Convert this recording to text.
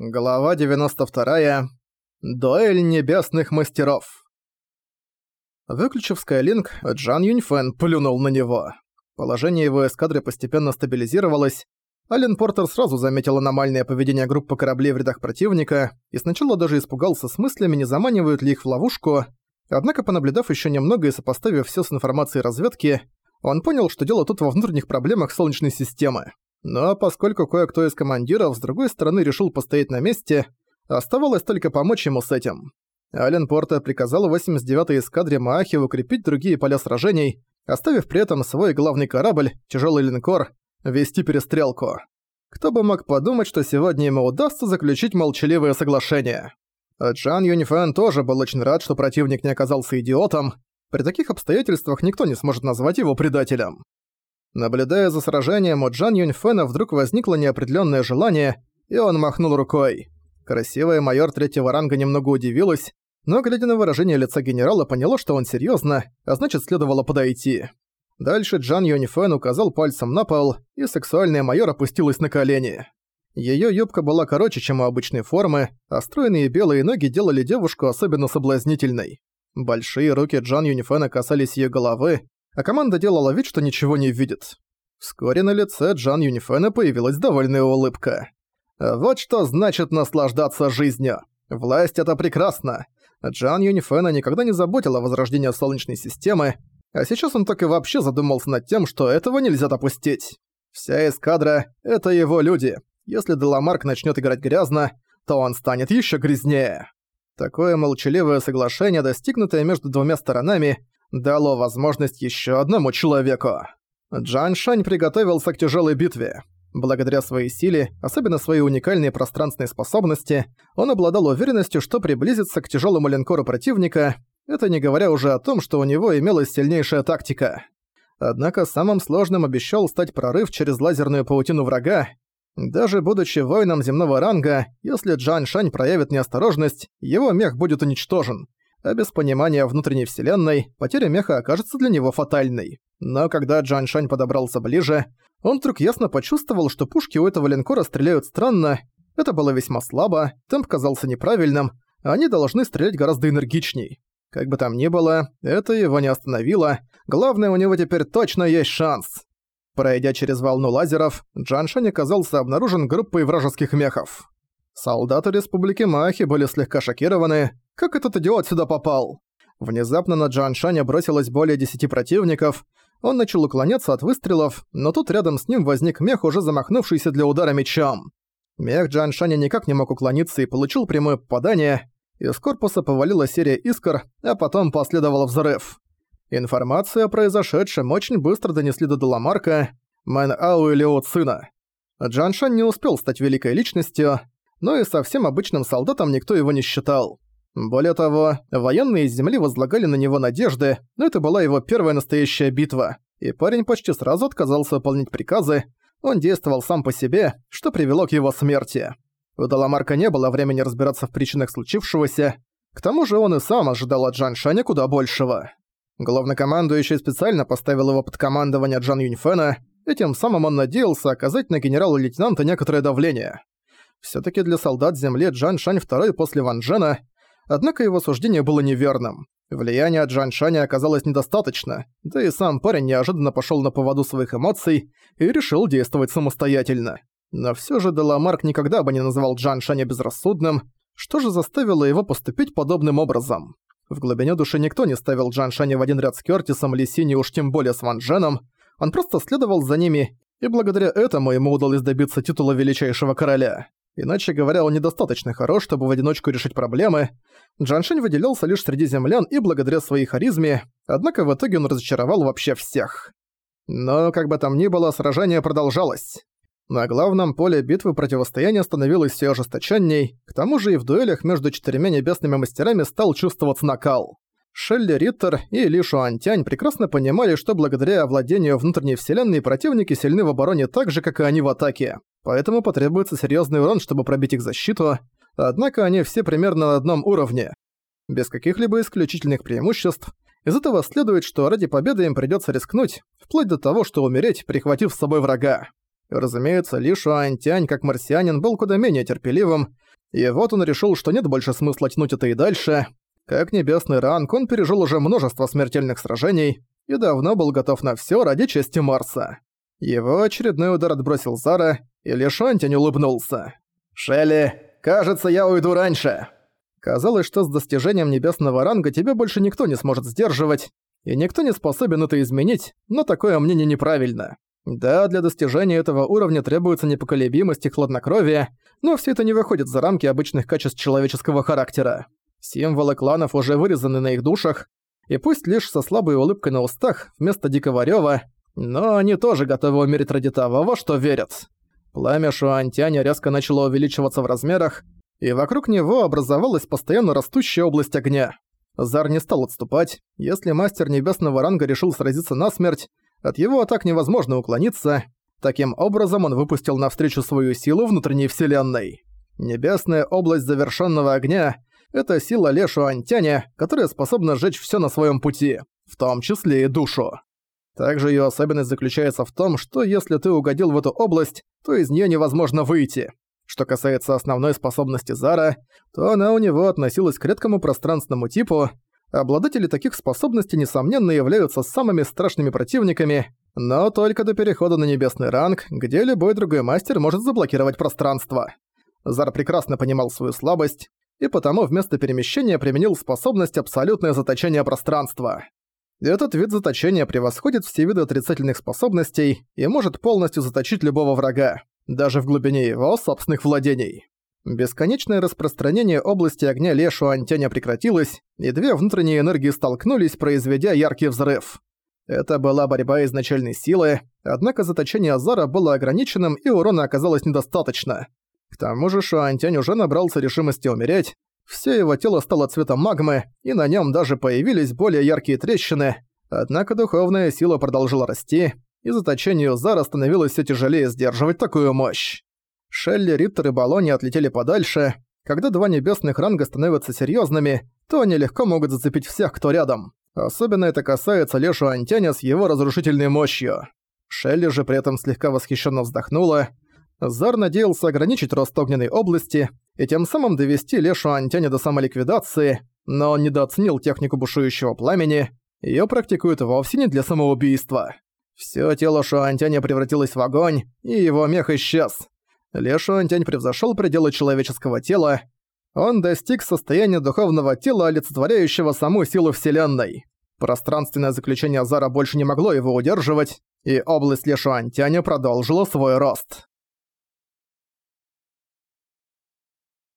Глава 92. Дуэль небесных мастеров. Выключив Скайлинг, Джан Юньфэн плюнул на него. Положение его эскадры постепенно стабилизировалось. Ален Портер сразу заметил аномальное поведение группы кораблей в рядах противника и сначала даже испугался с мыслями, не заманивают ли их в ловушку. Однако, понаблюдав еще немного и сопоставив все с информацией разведки, он понял, что дело тут во внутренних проблемах Солнечной системы. Но поскольку кое-кто из командиров с другой стороны решил постоять на месте, оставалось только помочь ему с этим. Ален Порта приказал 89-й эскадре Маахи укрепить другие поля сражений, оставив при этом свой главный корабль, тяжелый линкор, вести перестрелку. Кто бы мог подумать, что сегодня ему удастся заключить молчаливое соглашение. Джан Юнифэн тоже был очень рад, что противник не оказался идиотом. При таких обстоятельствах никто не сможет назвать его предателем. Наблюдая за сражением, у Джан Юньфэна вдруг возникло неопределённое желание, и он махнул рукой. Красивая майор третьего ранга немного удивилась, но, глядя на выражение лица генерала, поняла, что он серьёзно, а значит, следовало подойти. Дальше Джан Юньфэн указал пальцем на пол, и сексуальная майор опустилась на колени. Её юбка была короче, чем у обычной формы, а стройные белые ноги делали девушку особенно соблазнительной. Большие руки Джан Юнифена касались её головы, а команда делала вид, что ничего не видит. Вскоре на лице Джан Юнифена появилась довольная улыбка. Вот что значит наслаждаться жизнью. Власть — это прекрасно. Джан Юнифена никогда не заботил о возрождении Солнечной системы, а сейчас он так и вообще задумался над тем, что этого нельзя допустить. Вся эскадра — это его люди. Если Деламарк начнет играть грязно, то он станет еще грязнее. Такое молчаливое соглашение, достигнутое между двумя сторонами, дало возможность еще одному человеку. Джан Шань приготовился к тяжелой битве. Благодаря своей силе, особенно своей уникальной пространственной способности, он обладал уверенностью, что приблизится к тяжелому линкору противника, это не говоря уже о том, что у него имелась сильнейшая тактика. Однако самым сложным обещал стать прорыв через лазерную паутину врага. Даже будучи воином земного ранга, если Джан Шань проявит неосторожность, его мех будет уничтожен а без понимания внутренней вселенной потеря меха окажется для него фатальной. Но когда Джан Шань подобрался ближе, он вдруг ясно почувствовал, что пушки у этого линкора стреляют странно, это было весьма слабо, темп казался неправильным, а они должны стрелять гораздо энергичней. Как бы там ни было, это его не остановило, главное, у него теперь точно есть шанс. Пройдя через волну лазеров, Джан Шань оказался обнаружен группой вражеских мехов. Солдаты Республики Махи были слегка шокированы, как этот идиот сюда попал? Внезапно на Джан Шаня бросилось более десяти противников. Он начал уклоняться от выстрелов, но тут рядом с ним возник мех, уже замахнувшийся для удара мечом. Мех Джан Шаня никак не мог уклониться и получил прямое попадание. Из корпуса повалила серия искр, а потом последовал взрыв. Информацию о произошедшем очень быстро донесли до Деламарка, Мэн Ау и Лео Цина. Джан Шань не успел стать великой личностью, но и совсем обычным солдатом никто его не считал. Более того, военные из земли возлагали на него надежды, но это была его первая настоящая битва, и парень почти сразу отказался выполнять приказы, он действовал сам по себе, что привело к его смерти. У Даламарка не было времени разбираться в причинах случившегося, к тому же он и сам ожидал от Джан Шаня куда большего. Главнокомандующий специально поставил его под командование Джан Юньфена, и тем самым он надеялся оказать на генерала-лейтенанта некоторое давление. Всё-таки для солдат Земли Джан Шань второй после Ван Джена Однако его суждение было неверным. Влияния Джан Шаня оказалось недостаточно, да и сам парень неожиданно пошёл на поводу своих эмоций и решил действовать самостоятельно. Но всё же Деламарк никогда бы не называл Джан Шаня безрассудным, что же заставило его поступить подобным образом. В глубине души никто не ставил Джан Шаня в один ряд с Кёртисом, Лисини уж тем более с Ван Дженом, он просто следовал за ними, и благодаря этому ему удалось добиться титула величайшего короля. Иначе говоря, он недостаточно хорош, чтобы в одиночку решить проблемы. Джаншень выделялся лишь среди землян и благодаря своей харизме, однако в итоге он разочаровал вообще всех. Но, как бы там ни было, сражение продолжалось. На главном поле битвы противостояние становилось все ожесточенней, к тому же и в дуэлях между четырьмя небесными мастерами стал чувствоваться накал. Шелли Риттер и Ли Шуантянь прекрасно понимали, что благодаря овладению внутренней вселенной противники сильны в обороне так же, как и они в атаке поэтому потребуется серьезный урон, чтобы пробить их защиту, однако они все примерно на одном уровне. Без каких-либо исключительных преимуществ, из этого следует, что ради победы им придется рискнуть, вплоть до того, что умереть, прихватив с собой врага. Разумеется, Ли Шуантянь, как марсианин, был куда менее терпеливым, и вот он решил, что нет больше смысла тянуть это и дальше. Как небесный ранг, он пережил уже множество смертельных сражений и давно был готов на всё ради чести Марса. Его очередной удар отбросил Зара, и Ли Шуантянь улыбнулся. «Шелли, кажется, я уйду раньше!» Казалось, что с достижением небесного ранга тебя больше никто не сможет сдерживать, и никто не способен это изменить, но такое мнение неправильно. Да, для достижения этого уровня требуется непоколебимость и хладнокровие, но все это не выходит за рамки обычных качеств человеческого характера. Символы кланов уже вырезаны на их душах, и пусть лишь со слабой улыбкой на устах вместо дикого рёва, но они тоже готовы умереть ради того, во что верят. Пламя Шуантяня резко начало увеличиваться в размерах, и вокруг него образовалась постоянно растущая область огня. Зар не стал отступать. Если мастер небесного ранга решил сразиться насмерть, от его атак невозможно уклониться. Таким образом он выпустил навстречу свою силу внутренней вселенной. Небесная область завершенного огня — это сила Лешу Антяня, которая способна сжечь все на своем пути, в том числе и душу. Также ее особенность заключается в том, что если ты угодил в эту область, то из нее невозможно выйти. Что касается основной способности Зара, то она у него относилась к редкому пространственному типу. Обладатели таких способностей, несомненно, являются самыми страшными противниками, но только до перехода на небесный ранг, где любой другой мастер может заблокировать пространство. Зар прекрасно понимал свою слабость, и потому вместо перемещения применил способность абсолютное заточение пространства. Этот вид заточения превосходит все виды отрицательных способностей и может полностью заточить любого врага даже в глубине его собственных владений. Бесконечное распространение области огня Лешу Антяня прекратилось, и две внутренние энергии столкнулись, произведя яркий взрыв. Это была борьба изначальной силы, однако заточение Азара было ограниченным и урона оказалось недостаточно. К тому же Шуантянь уже набрался решимости умереть, все его тело стало цветом магмы, и на нем даже появились более яркие трещины, однако духовная сила продолжила расти, и заточению Зара становилось все тяжелее сдерживать такую мощь. Шелли, Риттер и Балони отлетели подальше. Когда два небесных ранга становятся серьезными, то они легко могут зацепить всех, кто рядом. Особенно это касается Лешу Антяня с его разрушительной мощью. Шелли же при этом слегка восхищенно вздохнула. Зар надеялся ограничить рост огненной области и тем самым довести Лешу Антяня до самоликвидации, но он недооценил технику бушующего пламени, ее практикуют вовсе не для самоубийства. Всё тело Шуантяня превратилось в огонь, и его мех исчез. Ле Шуантянь превзошёл пределы человеческого тела. Он достиг состояния духовного тела, олицетворяющего саму силу Вселенной. Пространственное заключение Зара больше не могло его удерживать, и область Ле Шуантяня продолжила свой рост.